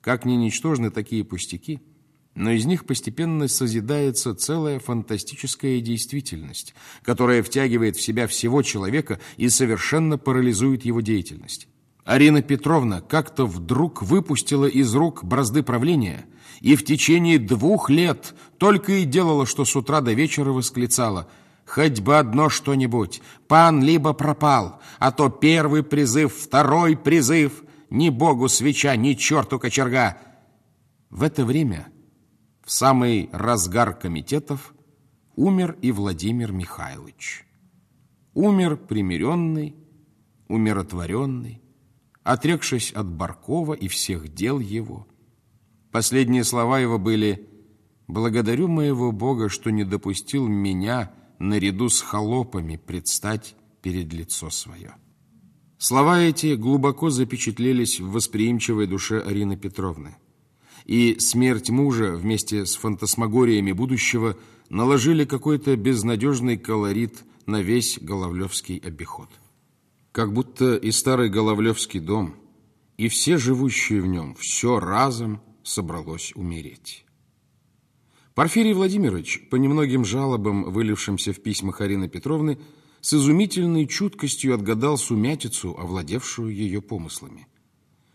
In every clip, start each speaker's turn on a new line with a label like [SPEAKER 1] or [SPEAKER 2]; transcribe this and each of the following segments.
[SPEAKER 1] Как ни ничтожны такие пустяки, но из них постепенно созидается целая фантастическая действительность, которая втягивает в себя всего человека и совершенно парализует его деятельность. Арина Петровна как-то вдруг выпустила из рук бразды правления и в течение двух лет только и делала, что с утра до вечера восклицала «Хоть бы одно что-нибудь, пан либо пропал, а то первый призыв, второй призыв, ни богу свеча, ни черту кочерга». В это время, в самый разгар комитетов, умер и Владимир Михайлович. Умер примиренный, умиротворенный, отрекшись от Баркова и всех дел его. Последние слова его были «Благодарю моего Бога, что не допустил меня наряду с холопами предстать перед лицо свое». Слова эти глубоко запечатлелись в восприимчивой душе Арины Петровны. И смерть мужа вместе с фантасмагориями будущего наложили какой-то безнадежный колорит на весь Головлевский обиход. Как будто и старый Головлевский дом, и все живущие в нем, все разом собралось умереть. Порфирий Владимирович, по немногим жалобам, вылившимся в письмах Арины Петровны, с изумительной чуткостью отгадал сумятицу, овладевшую ее помыслами.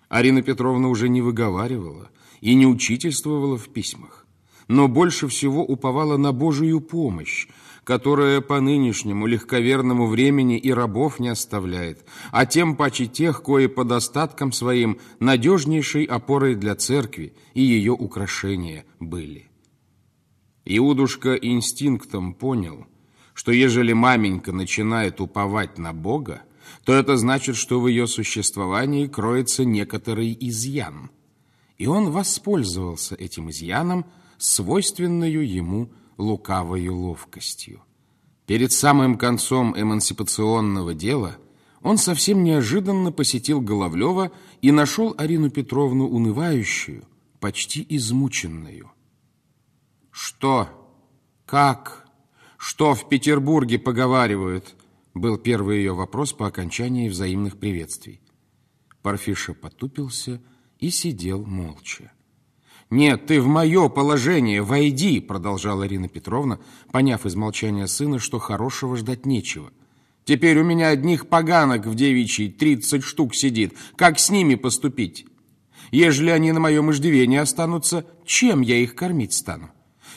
[SPEAKER 1] Арина Петровна уже не выговаривала и не учительствовала в письмах, но больше всего уповала на Божию помощь, которая по нынешнему легковерному времени и рабов не оставляет, а тем паче тех, кои по достаткам своим надежнейшей опорой для церкви и ее украшения были. Иудушка инстинктом понял, что ежели маменька начинает уповать на Бога, то это значит, что в ее существовании кроется некоторый изъян. И он воспользовался этим изъяном, свойственную ему лукавою ловкостью. Перед самым концом эмансипационного дела он совсем неожиданно посетил Головлева и нашел Арину Петровну унывающую, почти измученную. «Что? Как? Что в Петербурге поговаривают?» был первый ее вопрос по окончании взаимных приветствий. Парфиша потупился и сидел молча. «Нет, ты в мое положение, войди!» продолжала Ирина Петровна, поняв из молчания сына, что хорошего ждать нечего. «Теперь у меня одних поганок в девичьей тридцать штук сидит. Как с ними поступить? Ежели они на моем иждивении останутся, чем я их кормить стану?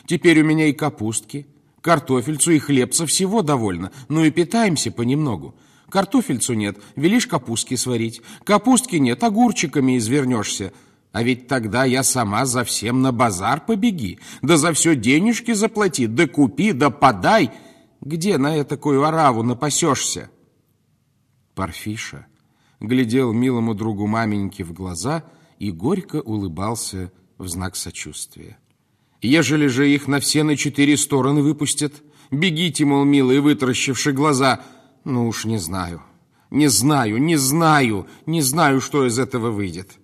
[SPEAKER 1] Теперь у меня и капустки, картофельцу и хлебца всего довольно, ну и питаемся понемногу. Картофельцу нет, велишь капустки сварить. Капустки нет, огурчиками извернешься». А ведь тогда я сама за всем на базар побеги, да за все денежки заплати, да купи, да подай. Где на такую ораву напасешься? Парфиша глядел милому другу маменьки в глаза и горько улыбался в знак сочувствия. Ежели же их на все на четыре стороны выпустят, бегите, мол, милые, вытаращивши глаза. Ну уж не знаю, не знаю, не знаю, не знаю, что из этого выйдет.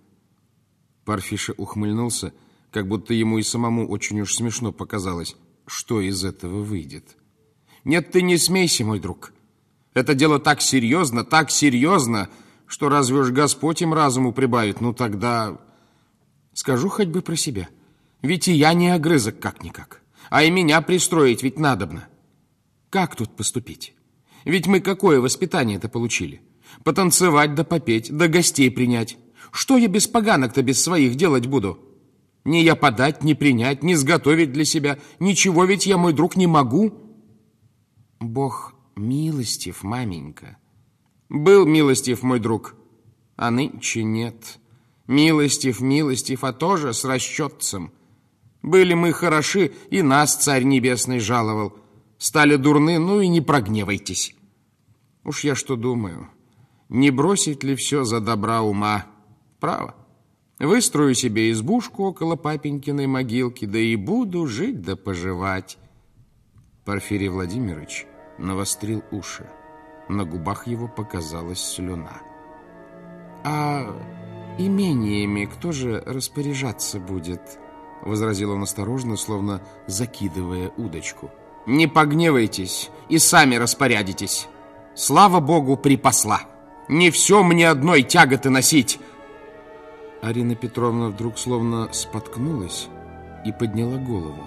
[SPEAKER 1] Парфиша ухмыльнулся, как будто ему и самому очень уж смешно показалось, что из этого выйдет. «Нет, ты не смейся, мой друг. Это дело так серьезно, так серьезно, что разве уж Господь им разуму прибавит, ну тогда... Скажу хоть бы про себя. Ведь и я не огрызок как-никак, а и меня пристроить ведь надобно. Как тут поступить? Ведь мы какое воспитание-то получили? Потанцевать да попеть, да гостей принять. Что я без поганок-то без своих делать буду? Ни я подать, ни принять, ни сготовить для себя. Ничего ведь я, мой друг, не могу. Бог милостив, маменька. Был милостив, мой друг, а нынче нет. Милостив, милостив, а тоже с расчетцем. Были мы хороши, и нас царь небесный жаловал. Стали дурны, ну и не прогневайтесь. Уж я что думаю, не бросить ли все за добра ума? Право. Выстрою себе избушку около папенькиной могилки, да и буду жить да поживать. Порфирий Владимирович навострил уши. На губах его показалась слюна. «А имениями кто же распоряжаться будет?» Возразил он осторожно, словно закидывая удочку. «Не погневайтесь и сами распорядитесь. Слава Богу, припасла. Не все мне одной тяготы носить». Арина Петровна вдруг словно споткнулась и подняла голову.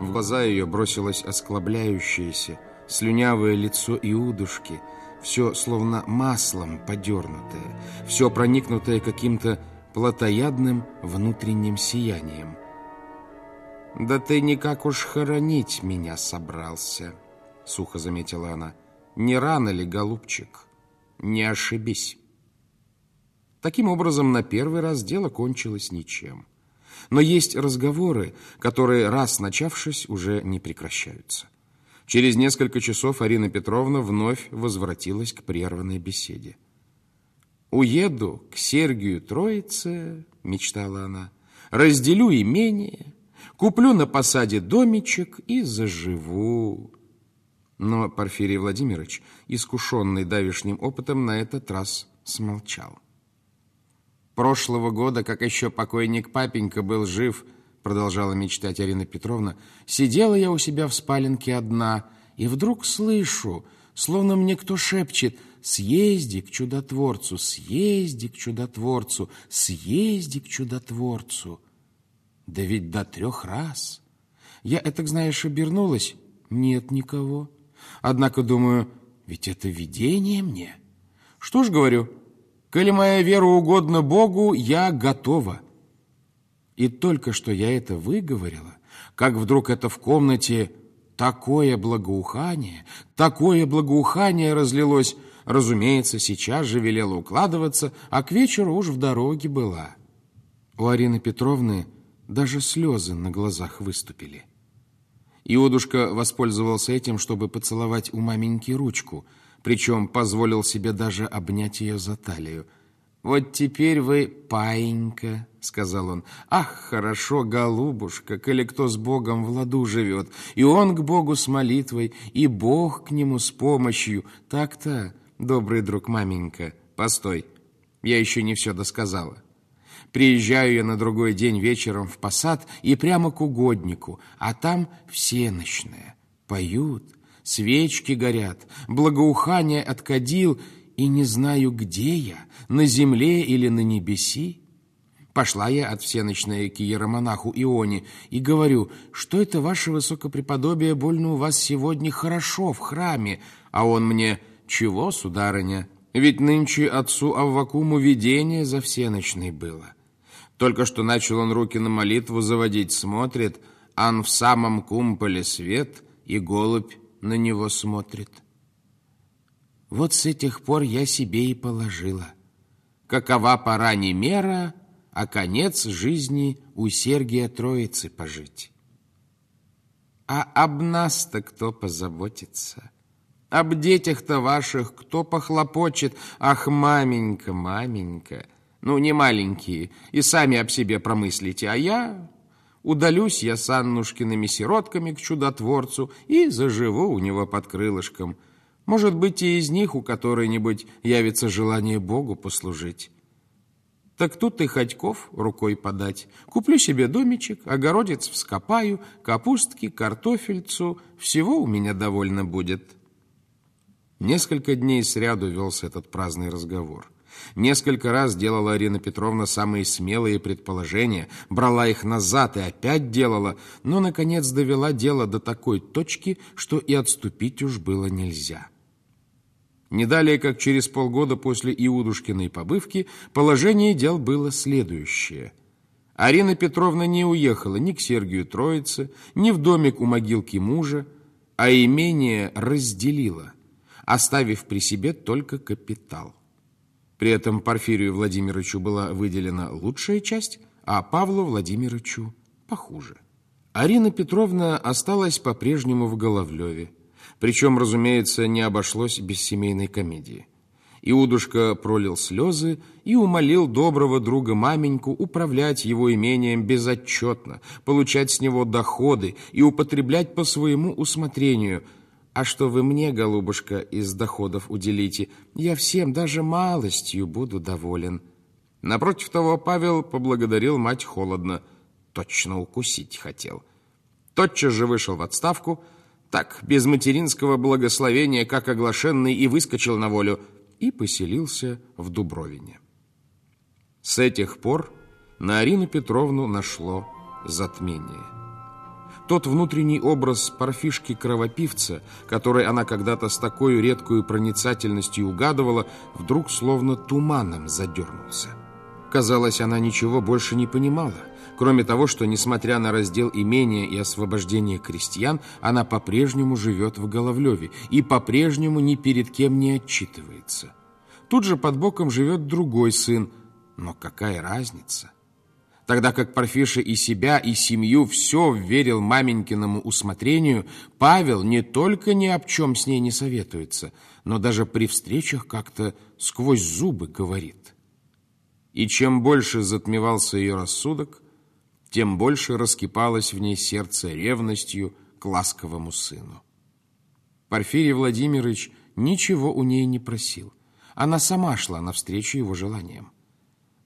[SPEAKER 1] В глаза ее бросилось осклабляющееся, слюнявое лицо Иудушки, все словно маслом подернутое, все проникнутое каким-то плотоядным внутренним сиянием. «Да ты никак уж хоронить меня собрался», — сухо заметила она. «Не рано ли, голубчик? Не ошибись». Таким образом, на первый раз дело кончилось ничем. Но есть разговоры, которые, раз начавшись, уже не прекращаются. Через несколько часов Арина Петровна вновь возвратилась к прерванной беседе. «Уеду к Сергию Троице», — мечтала она, — «разделю имение, куплю на посаде домичек и заживу». Но Порфирий Владимирович, искушенный давишним опытом, на этот раз смолчал. Прошлого года, как еще покойник папенька был жив, продолжала мечтать Арина Петровна, сидела я у себя в спаленке одна, и вдруг слышу, словно мне кто шепчет, съезди к чудотворцу, съезди к чудотворцу, съезди к чудотворцу. Да ведь до трех раз. Я, это, знаешь, обернулась, нет никого. Однако думаю, ведь это видение мне. Что ж, говорю, Коли моя вера угодна Богу, я готова. И только что я это выговорила, как вдруг это в комнате такое благоухание, такое благоухание разлилось, разумеется, сейчас же велела укладываться, а к вечеру уж в дороге была. У Арины Петровны даже слезы на глазах выступили. Иудушка воспользовался этим, чтобы поцеловать у маменьки ручку – причем позволил себе даже обнять ее за талию. «Вот теперь вы паинька», — сказал он. «Ах, хорошо, голубушка, коли кто с Богом в ладу живет, и он к Богу с молитвой, и Бог к нему с помощью. Так-то, добрый друг маменька, постой, я еще не все досказала. Приезжаю я на другой день вечером в посад и прямо к угоднику, а там всеночная, поют, Свечки горят, благоухание от кадил, и не знаю, где я, на земле или на небеси. Пошла я от всеночной к иеромонаху Ионе и говорю, что это ваше высокопреподобие больно у вас сегодня хорошо в храме, а он мне, чего, сударыня, ведь нынче отцу Аввакуму видение за всеночной было. Только что начал он руки на молитву заводить, смотрит, ан в самом кумполе свет, и голубь на него смотрит. Вот с этих пор я себе и положила. Какова пора не мера, а конец жизни у Сергия Троицы пожить. А об нас-то кто позаботится? Об детях-то ваших кто похлопочет? Ах, маменька, маменька, ну не маленькие, и сами об себе промыслите, а я Удалюсь я с Аннушкиными сиротками к чудотворцу и заживу у него под крылышком. Может быть, и из них у которой-нибудь явится желание Богу послужить. Так тут и Ходьков рукой подать. Куплю себе домичек, огородец вскопаю, капустки, картофельцу. Всего у меня довольно будет. Несколько дней сряду велся этот праздный разговор. Несколько раз делала Арина Петровна самые смелые предположения, брала их назад и опять делала, но, наконец, довела дело до такой точки, что и отступить уж было нельзя. Не далее, как через полгода после Иудушкиной побывки, положение дел было следующее. Арина Петровна не уехала ни к Сергию Троице, ни в домик у могилки мужа, а имение разделила, оставив при себе только капитал. При этом Порфирию Владимировичу была выделена лучшая часть, а Павлу Владимировичу похуже. Арина Петровна осталась по-прежнему в Головлеве. Причем, разумеется, не обошлось без семейной комедии. Иудушка пролил слезы и умолил доброго друга маменьку управлять его имением безотчетно, получать с него доходы и употреблять по своему усмотрению – а что вы мне, голубушка, из доходов уделите, я всем, даже малостью, буду доволен. Напротив того, Павел поблагодарил мать холодно. Точно укусить хотел. Тотчас же вышел в отставку, так, без материнского благословения, как оглашенный, и выскочил на волю, и поселился в Дубровине. С этих пор на Арину Петровну нашло затмение. Тот внутренний образ парфишки-кровопивца, который она когда-то с такой редкой проницательностью угадывала, вдруг словно туманом задернулся. Казалось, она ничего больше не понимала, кроме того, что, несмотря на раздел имения и освобождение крестьян, она по-прежнему живет в Головлеве и по-прежнему ни перед кем не отчитывается. Тут же под боком живет другой сын, но какая разница? Тогда как Парфиша и себя, и семью все верил маменькиному усмотрению, Павел не только ни об чем с ней не советуется, но даже при встречах как-то сквозь зубы говорит. И чем больше затмевался ее рассудок, тем больше раскипалось в ней сердце ревностью к ласковому сыну. Порфирий Владимирович ничего у ней не просил. Она сама шла навстречу его желаниям.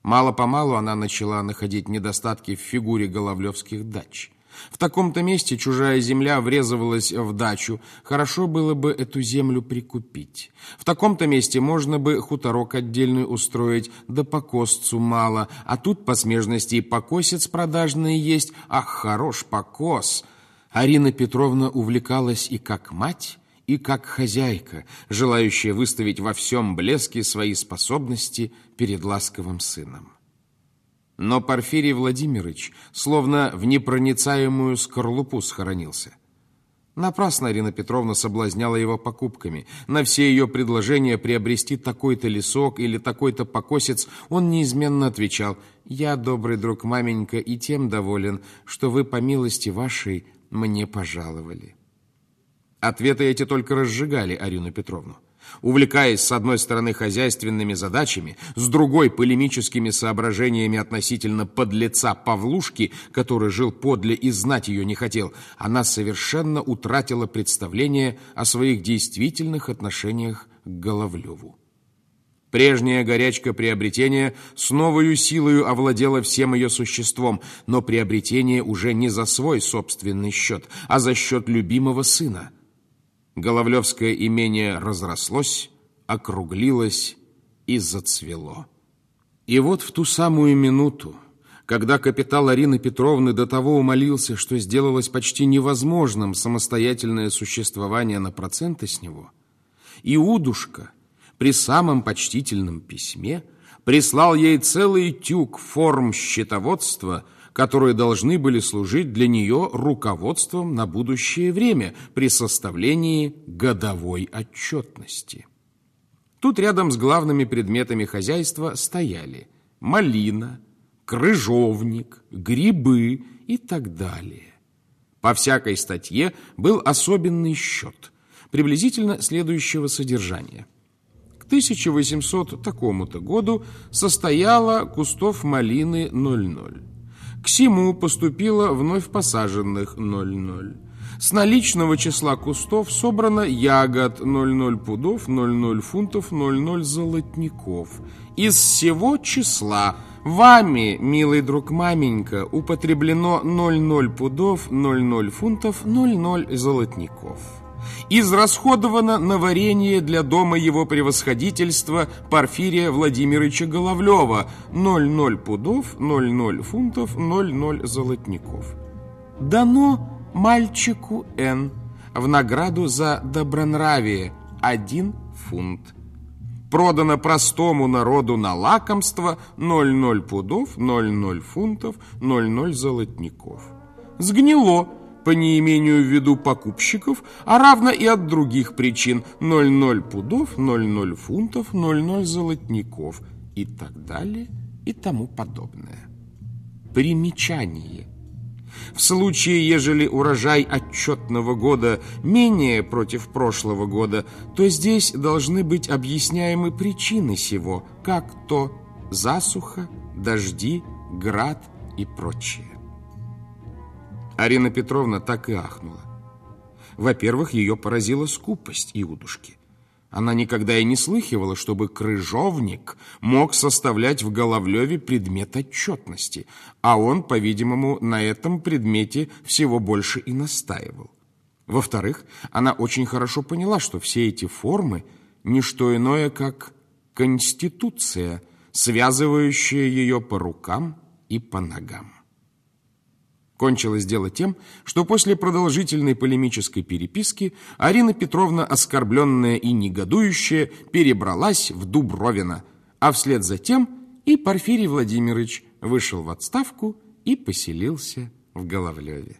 [SPEAKER 1] Мало-помалу она начала находить недостатки в фигуре головлевских дач. В таком-то месте чужая земля врезывалась в дачу. Хорошо было бы эту землю прикупить. В таком-то месте можно бы хуторок отдельный устроить, да покосцу мало. А тут по смежности и покосец продажный есть. Ах, хорош покос! Арина Петровна увлекалась и как мать, и как хозяйка, желающая выставить во всем блеске свои способности перед ласковым сыном. Но Порфирий Владимирович словно в непроницаемую скорлупу схоронился. Напрасно Арина Петровна соблазняла его покупками. На все ее предложения приобрести такой-то лесок или такой-то покосец он неизменно отвечал «Я, добрый друг маменька, и тем доволен, что вы, по милости вашей, мне пожаловали». Ответы эти только разжигали Арину Петровну. Увлекаясь, с одной стороны, хозяйственными задачами, с другой – полемическими соображениями относительно подлеца Павлушки, который жил подле и знать ее не хотел, она совершенно утратила представление о своих действительных отношениях к Головлеву. Прежняя горячка приобретения с новою силою овладела всем ее существом, но приобретение уже не за свой собственный счет, а за счет любимого сына – Головлевское имение разрослось, округлилось и зацвело. И вот в ту самую минуту, когда капитал Арины Петровны до того умолился, что сделалось почти невозможным самостоятельное существование на проценты с него, Иудушка при самом почтительном письме прислал ей целый тюк форм счетоводства – которые должны были служить для нее руководством на будущее время при составлении годовой отчетности. Тут рядом с главными предметами хозяйства стояли малина, крыжовник, грибы и так далее. По всякой статье был особенный счет, приблизительно следующего содержания. К 1800 такому-то году состояло кустов малины 00. К сему поступило вновь посаженных 0,0. С наличного числа кустов собрано ягод 0,0 пудов, 0,0 фунтов, 0,0 золотников. Из всего числа вами, милый друг маменька, употреблено 0,0 пудов, 0,0 фунтов, 0,0 золотников израсходовано на варенье для дома его превосходительства Порфирия Владимировича Головлева 0,0 пудов, 0,0 фунтов, 0,0 золотников. Дано мальчику Н в награду за добронравие 1 фунт. Продано простому народу на лакомство 0,0 пудов, 0,0 фунтов, 0,0 золотников. Сгнило по неимению в виду покупщиков, а равно и от других причин 0,0 пудов, 0,0 фунтов, 0,0 золотников и так далее и тому подобное. Примечание. В случае, ежели урожай отчетного года менее против прошлого года, то здесь должны быть объясняемы причины сего, как то засуха, дожди, град и прочее. Арина Петровна так и ахнула. Во-первых, ее поразила скупость Иудушки. Она никогда и не слыхивала, чтобы крыжовник мог составлять в Головлеве предмет отчетности, а он, по-видимому, на этом предмете всего больше и настаивал. Во-вторых, она очень хорошо поняла, что все эти формы – не что иное, как конституция, связывающее ее по рукам и по ногам. Кончилось дело тем, что после продолжительной полемической переписки Арина Петровна, оскорбленная и негодующая, перебралась в Дубровино, а вслед за тем и Порфирий Владимирович вышел в отставку и поселился в Головлеве.